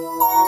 Música